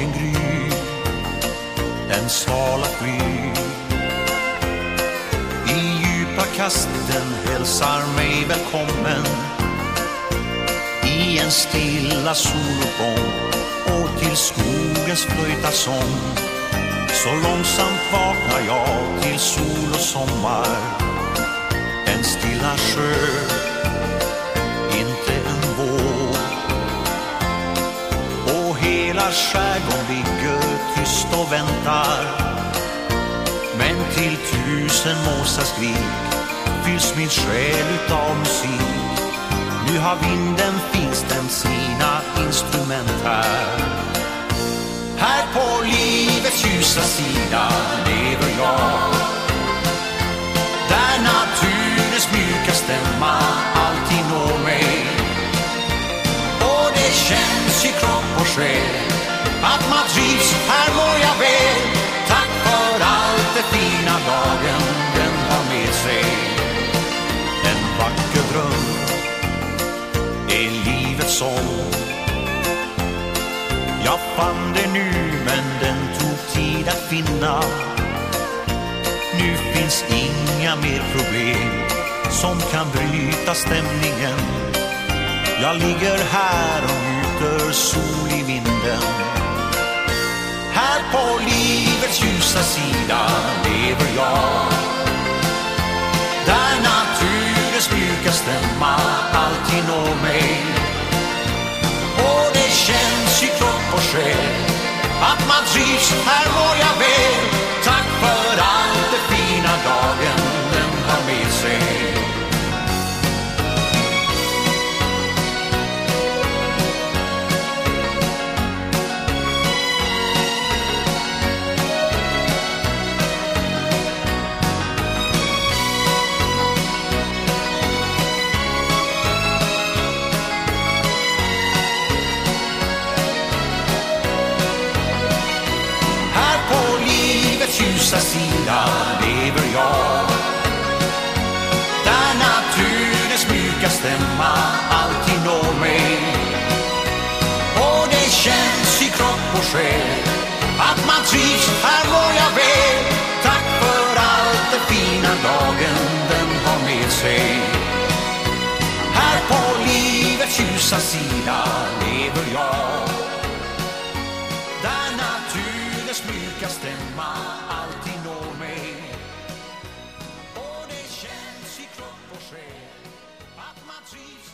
dagen gry Den svala flyr I djupa kasten hälsar mig välkommen. I en stilla soluppgång och till skogens flöjta sång Så långsamt vaknar jag till sol och sommar. Hela ligger tyst och väntar. Men till tusen måsar skrik fylls min själ utav musik. Nu har vinden finstämt sina instrument här. Här på livets ljusa sida lever jag. Där naturens mjuka stämma alltid når mig. Och det känns i kropp och själ att man trivs, här mår jag väl. Tack för allt det fina dagen den har med sig. En vacker dröm är livets sång. Jag fann det nu men den tog tid att finna. Nu finns inga mer problem som kan bryta stämningen. Jag ligger här och njuter sol i vinden. Här på livets ljusa sida lever jag. Där naturens mjuka stämma alltid når mig. Och det känns i kropp och själ att man trivs, här mår jag väl. Tack för allt andra sidan lever jag. Där naturens mjuka stämma alltid når mig. Och det känns i kropp och själ att man trivs, här mår jag väl. Tack för allt det fina dagen den har med sig. Här på livets ljusa sida lever jag. Där naturens mjuka stämma tree. Off my trees,